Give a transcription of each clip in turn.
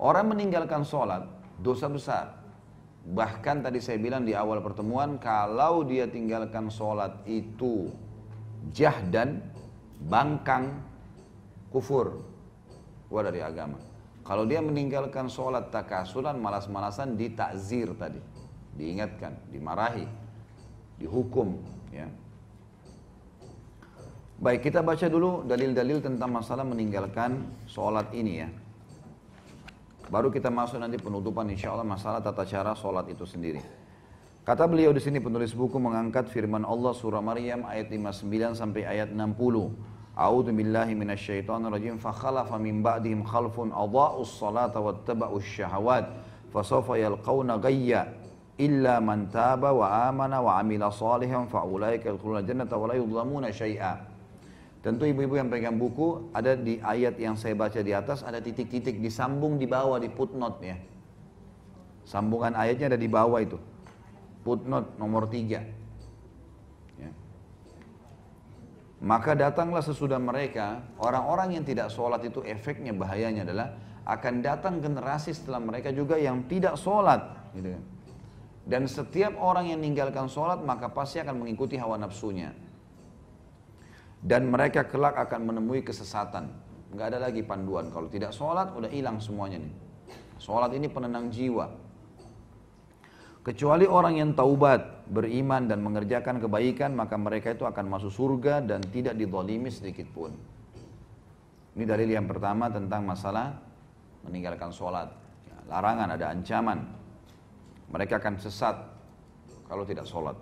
Orang meninggalkan sholat, dosa besar. Bahkan tadi saya bilang di awal pertemuan, kalau dia tinggalkan sholat itu jahdan, bangkang, kufur, keluar dari agama. Kalau dia meninggalkan sholat takasulan, malas-malasan, ditakzir tadi. Diingatkan, dimarahi, dihukum. Ya. Baik, kita baca dulu dalil-dalil tentang masalah meninggalkan sholat ini ya. Baru kita masuk nanti penutupan insya Allah masalah tata cara sholat itu sendiri. Kata beliau di sini penulis buku mengangkat firman Allah surah Maryam ayat 59 sampai ayat 60. A'udzu billahi minasyaitonir rajim fa khalafa min ba'dihim khalfun adha'us salata wattaba'us syahawat fasawfa yalqauna ghayya illa man taba wa amana wa amila salihan fa ulaika yadkhuluna jannata wa la yudlamuna syai'a. Tentu ibu-ibu yang pegang buku, ada di ayat yang saya baca di atas, ada titik-titik disambung di bawah di footnote ya. Sambungan ayatnya ada di bawah itu. Footnote nomor tiga. Ya. Maka datanglah sesudah mereka, orang-orang yang tidak sholat itu efeknya bahayanya adalah akan datang generasi setelah mereka juga yang tidak sholat. Gitu kan. Dan setiap orang yang meninggalkan sholat maka pasti akan mengikuti hawa nafsunya dan mereka kelak akan menemui kesesatan. Nggak ada lagi panduan. Kalau tidak sholat, udah hilang semuanya nih. Sholat ini penenang jiwa. Kecuali orang yang taubat, beriman dan mengerjakan kebaikan, maka mereka itu akan masuk surga dan tidak didolimi sedikit pun. Ini dalil yang pertama tentang masalah meninggalkan sholat. Larangan, ada ancaman. Mereka akan sesat kalau tidak sholat.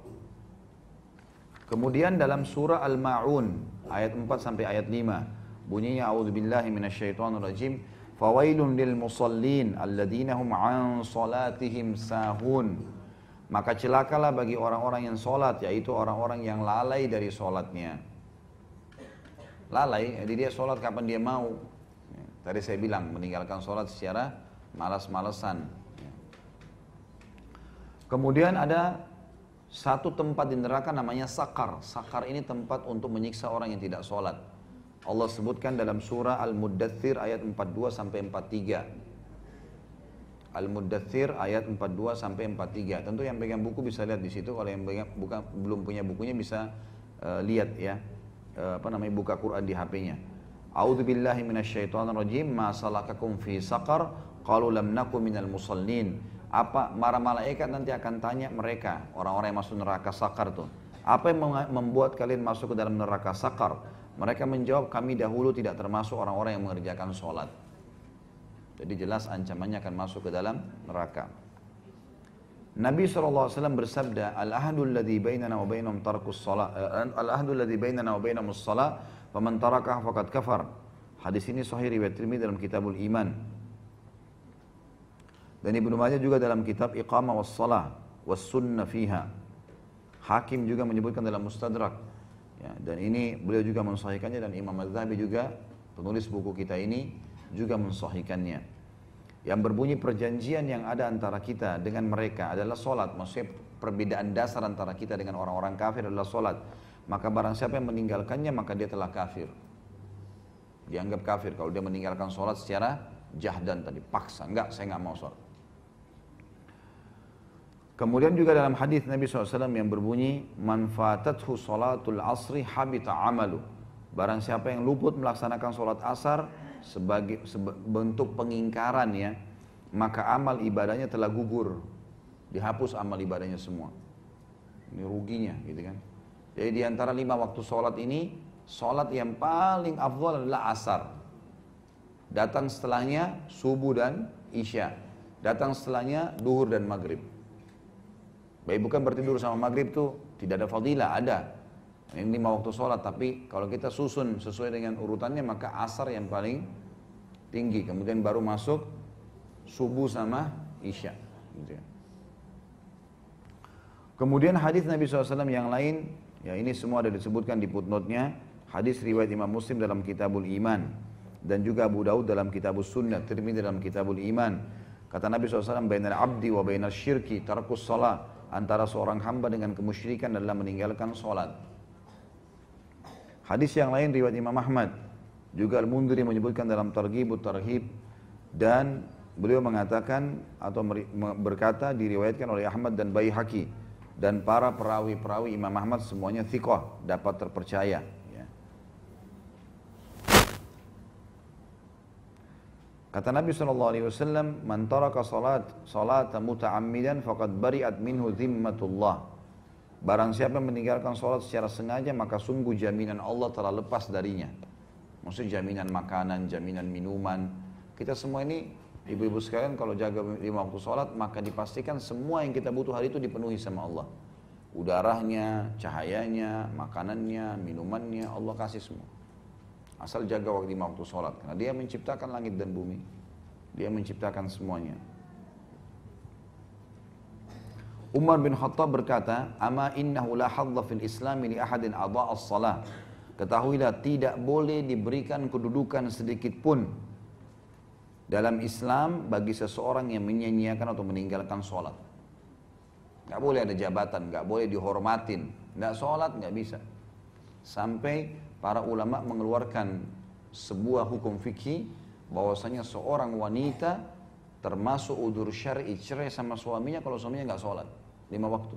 Kemudian dalam surah Al-Ma'un ayat 4 sampai ayat 5 bunyinya a'udzubillahi minasyaitonirrajim fawailun lil musallin alladzina hum an salatihim sahun. Maka celakalah bagi orang-orang yang salat yaitu orang-orang yang lalai dari salatnya. Lalai jadi dia salat kapan dia mau. Tadi saya bilang meninggalkan salat secara malas-malesan. Kemudian ada satu tempat di neraka namanya sakar. Sakar ini tempat untuk menyiksa orang yang tidak sholat. Allah sebutkan dalam surah Al-Muddathir ayat 42 sampai 43. Al-Muddathir ayat 42 sampai 43. Tentu yang pegang buku bisa lihat di situ. Kalau yang pegang, buka, belum punya bukunya bisa uh, lihat ya. Uh, apa namanya buka Quran di HP-nya. A'udzu billahi minasyaitonir rajim. Ma salakakum fi saqar? Qalu lam minal musallin apa para malaikat nanti akan tanya mereka orang-orang yang masuk neraka sakar tuh apa yang membuat kalian masuk ke dalam neraka sakar? Mereka menjawab kami dahulu tidak termasuk orang-orang yang mengerjakan sholat. Jadi jelas ancamannya akan masuk ke dalam neraka. Nabi SAW bersabda Al-ahadul ladhi bainana wa bainahum tarkus salat eh, Al-ahadul ladhi bainana wa bainahum salat Faman tarakah fakat kafar. Hadis ini sahih riwayat Tirmidzi dalam kitabul iman dan Ibnu Majah juga dalam kitab Iqamah was Salah was Sunnah fiha. Hakim juga menyebutkan dalam Mustadrak. Ya, dan ini beliau juga mensahihkannya dan Imam Az-Zahabi juga penulis buku kita ini juga mensahihkannya. Yang berbunyi perjanjian yang ada antara kita dengan mereka adalah solat. Maksudnya perbedaan dasar antara kita dengan orang-orang kafir adalah solat. Maka barang siapa yang meninggalkannya maka dia telah kafir. Dianggap kafir kalau dia meninggalkan solat secara jahdan tadi paksa. Enggak, saya enggak mau solat. Kemudian juga dalam hadis Nabi SAW yang berbunyi, manfaatathu salatul asri habita amalu. Barang siapa yang luput melaksanakan sholat asar sebagai bentuk pengingkaran ya, maka amal ibadahnya telah gugur. Dihapus amal ibadahnya semua. Ini ruginya gitu kan. Jadi di antara lima waktu sholat ini, sholat yang paling afdal adalah asar. Datang setelahnya subuh dan isya. Datang setelahnya duhur dan maghrib. Baik bukan bertidur sama maghrib tuh tidak ada fadilah, ada. Ini lima waktu sholat, tapi kalau kita susun sesuai dengan urutannya maka asar yang paling tinggi. Kemudian baru masuk subuh sama isya. Gitu ya. Kemudian hadis Nabi SAW yang lain, ya ini semua ada disebutkan di footnote-nya. Hadis riwayat Imam Muslim dalam Kitabul Iman dan juga Abu Daud dalam Kitabul Sunnah, Tirmidzi dalam Kitabul Iman. Kata Nabi SAW, "Bainal abdi wa bainal syirki tarkus salat." Antara seorang hamba dengan kemusyrikan adalah meninggalkan sholat. Hadis yang lain riwayat Imam Ahmad. Juga Al-Mundiri menyebutkan dalam Targhib. Tarhib dan beliau mengatakan atau berkata diriwayatkan oleh Ahmad dan Baihaqi. Dan para perawi-perawi Imam Ahmad semuanya thiqah dapat terpercaya ya. Kata Nabi SAW, Man taraka salat, salat muta'ammidan faqad bari'at minhu zimmatullah. Barang siapa meninggalkan salat secara sengaja, maka sungguh jaminan Allah telah lepas darinya. Maksudnya jaminan makanan, jaminan minuman. Kita semua ini, ibu-ibu sekalian kalau jaga lima waktu sholat, maka dipastikan semua yang kita butuh hari itu dipenuhi sama Allah. Udaranya, cahayanya, makanannya, minumannya, Allah kasih semua. Asal jaga waktu lima waktu sholat. Karena dia menciptakan langit dan bumi. Dia menciptakan semuanya. Umar bin Khattab berkata, "Ama innahu la hadza fil Islam li ahadin adha'a as-salah." Ketahuilah tidak boleh diberikan kedudukan sedikit pun dalam Islam bagi seseorang yang menyanyiakan atau meninggalkan sholat. Gak boleh ada jabatan, gak boleh dihormatin. Gak sholat, gak bisa. Sampai para ulama mengeluarkan sebuah hukum fikih bahwasanya seorang wanita termasuk udur syar'i cerai sama suaminya kalau suaminya nggak sholat lima waktu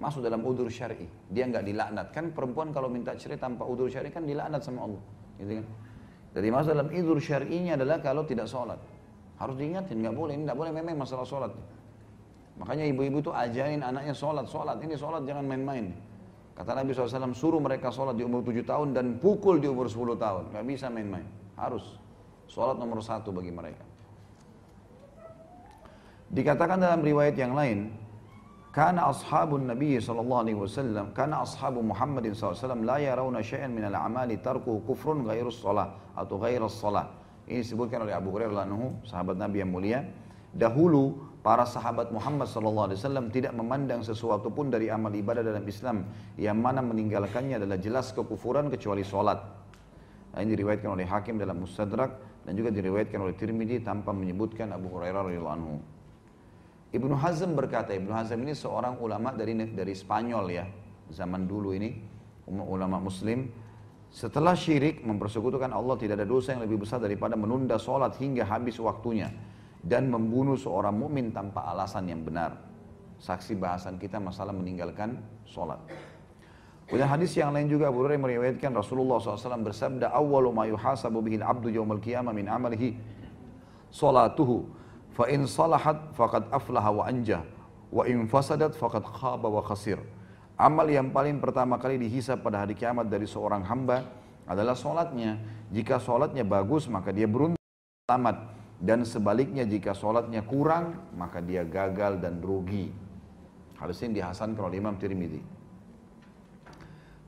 masuk dalam udur syar'i. Dia nggak dilaknat. Kan perempuan kalau minta cerai tanpa udur syar'i kan dilaknat sama Allah. Gitu kan? Jadi masuk dalam udur syar'inya adalah kalau tidak sholat. Harus diingatin, nggak boleh, ini nggak boleh memang masalah sholat. Makanya ibu-ibu itu ajarin anaknya sholat, sholat, ini sholat jangan main-main. Kata Nabi SAW, suruh mereka sholat di umur 7 tahun dan pukul di umur 10 tahun. Nggak bisa main-main, harus. Sholat nomor satu bagi mereka. Dikatakan dalam riwayat yang lain, karena ashabun Nabi sallallahu alaihi wasallam, karena ashabu Muhammadin sallallahu alaihi wasallam la yarawna syai'an min al-amali tarkuhu kufrun ghairus shalah atau ghairus shalah. Ini disebutkan oleh Abu Hurairah anhu, sahabat Nabi yang mulia. Dahulu para sahabat Muhammad wasallam tidak memandang sesuatu pun dari amal ibadah dalam Islam yang mana meninggalkannya adalah jelas kekufuran kecuali salat. Nah, ini diriwayatkan oleh Hakim dalam Mustadrak dan juga diriwayatkan oleh Tirmidzi tanpa menyebutkan Abu Hurairah radhiyallahu anhu. Ibnu Hazm berkata, Ibnu Hazm ini seorang ulama dari dari Spanyol ya, zaman dulu ini, ulama muslim. Setelah syirik mempersekutukan Allah tidak ada dosa yang lebih besar daripada menunda sholat hingga habis waktunya dan membunuh seorang mukmin tanpa alasan yang benar. Saksi bahasan kita masalah meninggalkan sholat. Kemudian hadis yang lain juga Abu Hurairah meriwayatkan Rasulullah SAW bersabda, "Awwalu ma yuhasabu bihi al-'abdu yawmal qiyamah min 'amalihi salatuhu." Fa in salahat faqad aflaha wa anja wa in fasadat faqad khaba wa khasir. Amal yang paling pertama kali dihisap pada hari kiamat dari seorang hamba adalah solatnya. Jika solatnya bagus maka dia beruntung selamat. Dan sebaliknya jika solatnya kurang maka dia gagal dan rugi. Hadis ini dihasankan oleh Imam Tirmidzi.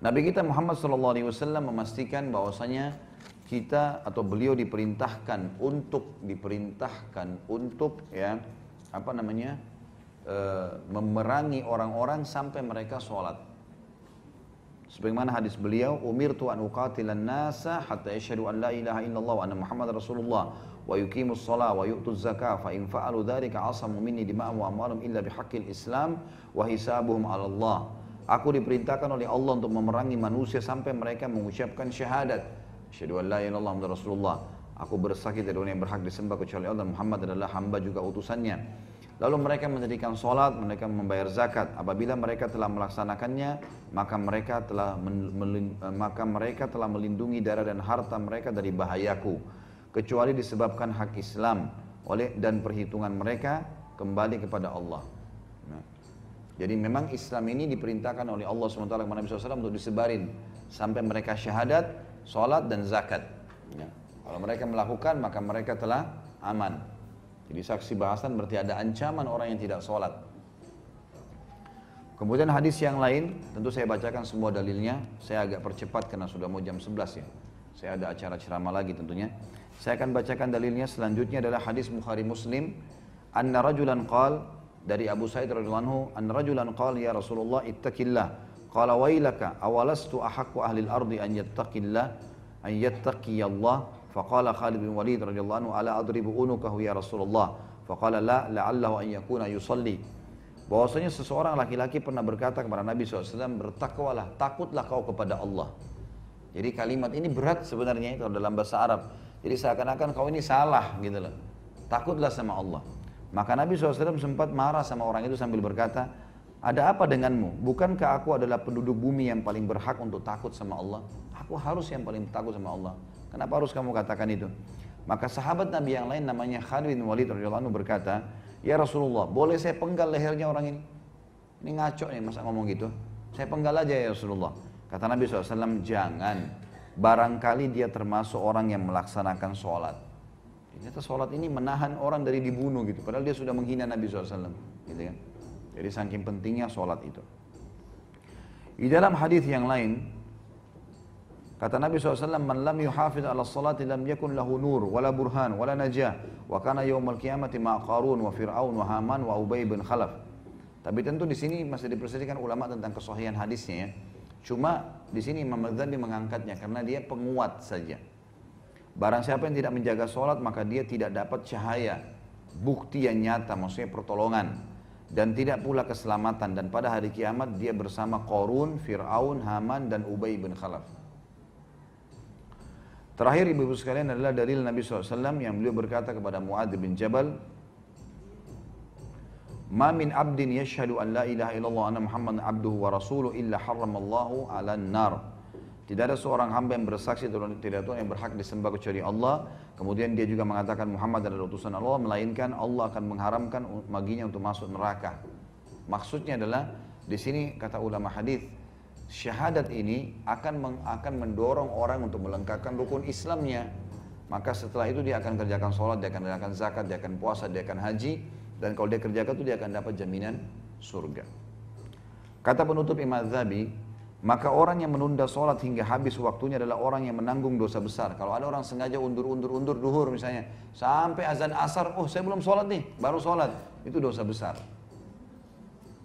Nabi kita Muhammad SAW memastikan bahwasanya kita atau beliau diperintahkan untuk diperintahkan untuk ya apa namanya e, memerangi orang-orang sampai mereka sholat. Sebagaimana hadis beliau, umir an uqatilan nasa hatta yashhadu an la ilaha illallah wa anna Muhammad Rasulullah wa yuqimus shalah wa yu'tuz zakah fa in fa'alu dzalika asamu minni wa amwalahum illa bihaqqil. Aku diperintahkan oleh Allah untuk memerangi manusia sampai mereka mengucapkan syahadat Asyhadu an la ilaha illallah Rasulullah. Aku bersaksi tidak ada yang berhak disembah kecuali Allah Muhammad adalah hamba juga utusannya. Lalu mereka mendirikan solat, mereka membayar zakat. Apabila mereka telah melaksanakannya, maka mereka telah maka mereka telah melindungi darah dan harta mereka dari bahayaku, kecuali disebabkan hak Islam oleh dan perhitungan mereka kembali kepada Allah. Nah, jadi memang Islam ini diperintahkan oleh Allah SWT kepada Nabi SAW untuk disebarin sampai mereka syahadat sholat dan zakat. Ya. Kalau mereka melakukan maka mereka telah aman. Jadi saksi bahasan berarti ada ancaman orang yang tidak sholat. Kemudian hadis yang lain, tentu saya bacakan semua dalilnya. Saya agak percepat karena sudah mau jam 11 ya. Saya ada acara ceramah lagi tentunya. Saya akan bacakan dalilnya. Selanjutnya adalah hadis Bukhari Muslim. Anna rajulan qal dari Abu Sa'id radhiyallahu anhu, anna rajulan qal ya Rasulullah ittaqillah. Qala wailaka awalastu ahakku ahli al-ardi an yattaqillah an yattaqiyallah? Faqala Khalid bin Walid radhiyallahu anhu ala adribu unukahu ya Rasulullah? Faqala la la'allahu an yakuna yusalli. Bahwasanya seseorang laki-laki pernah berkata kepada Nabi SAW bertakwalah takutlah kau kepada Allah. Jadi kalimat ini berat sebenarnya kalau dalam bahasa Arab jadi seakan-akan kau ini salah gitu loh takutlah sama Allah. Maka Nabi SAW sempat marah sama orang itu sambil berkata, ada apa denganmu? Bukankah aku adalah penduduk bumi yang paling berhak untuk takut sama Allah? Aku harus yang paling takut sama Allah. Kenapa harus kamu katakan itu? Maka sahabat Nabi yang lain namanya Khalid bin Walid radhiyallahu berkata, "Ya Rasulullah, boleh saya penggal lehernya orang ini?" Ini ngaco nih masa ngomong gitu. Saya penggal aja ya Rasulullah. Kata Nabi SAW, jangan. Barangkali dia termasuk orang yang melaksanakan sholat. Ternyata sholat ini menahan orang dari dibunuh gitu. Padahal dia sudah menghina Nabi SAW. Gitu kan. Jadi saking pentingnya sholat itu. Di dalam hadis yang lain, kata Nabi SAW, Man lam yuhafid ala salati lam yakun lahu nur, wala burhan, wala najah. Wa kana yawmal qiyamati ma qarun, wa fir'aun, wa haman, wa ubay bin khalaf. Tapi tentu di sini masih diperselisihkan ulama tentang kesohian hadisnya ya. Cuma di sini Imam Ghazali mengangkatnya karena dia penguat saja. Barang siapa yang tidak menjaga sholat maka dia tidak dapat cahaya, bukti yang nyata, maksudnya pertolongan. Dan tidak pula keselamatan. Dan pada hari kiamat dia bersama Korun, Fir'aun, Haman, dan Ubay bin Khalaf. Terakhir ibu-ibu sekalian adalah dalil Nabi SAW yang beliau berkata kepada Mu'adz bin Jabal, Ma min abdin yashhadu an la ilaha illallah anna Muhammad abduhu wa rasuluh illa harramallahu ala nar. Tidak ada seorang hamba yang bersaksi tidak Tuhan yang berhak disembah kecuali Allah. Kemudian dia juga mengatakan Muhammad adalah utusan Allah, melainkan Allah akan mengharamkan maginya untuk masuk neraka. Maksudnya adalah di sini kata ulama hadis syahadat ini akan meng, akan mendorong orang untuk melengkapkan rukun Islamnya. Maka setelah itu dia akan kerjakan sholat, dia akan kerjakan zakat, dia akan puasa, dia akan haji. Dan kalau dia kerjakan itu dia akan dapat jaminan surga. Kata penutup Imam Zabi, maka orang yang menunda sholat hingga habis waktunya adalah orang yang menanggung dosa besar. Kalau ada orang sengaja undur-undur-undur duhur misalnya, sampai azan asar, oh saya belum sholat nih, baru sholat. Itu dosa besar.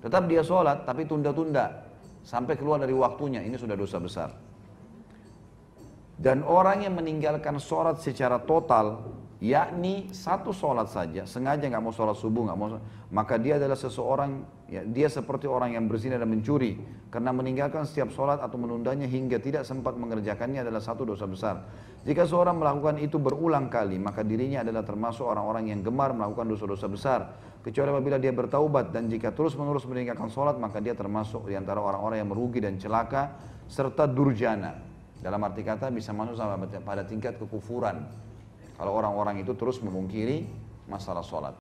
Tetap dia sholat, tapi tunda-tunda. Sampai keluar dari waktunya, ini sudah dosa besar. Dan orang yang meninggalkan sholat secara total, yakni satu sholat saja, sengaja nggak mau sholat subuh, nggak mau, maka dia adalah seseorang, ya, dia seperti orang yang berzina dan mencuri, karena meninggalkan setiap sholat atau menundanya hingga tidak sempat mengerjakannya adalah satu dosa besar. Jika seorang melakukan itu berulang kali, maka dirinya adalah termasuk orang-orang yang gemar melakukan dosa-dosa besar. Kecuali apabila dia bertaubat dan jika terus-menerus meninggalkan sholat, maka dia termasuk di antara orang-orang yang merugi dan celaka serta durjana. Dalam arti kata bisa masuk pada tingkat kekufuran. Kalau orang-orang itu terus memungkiri masalah sholat.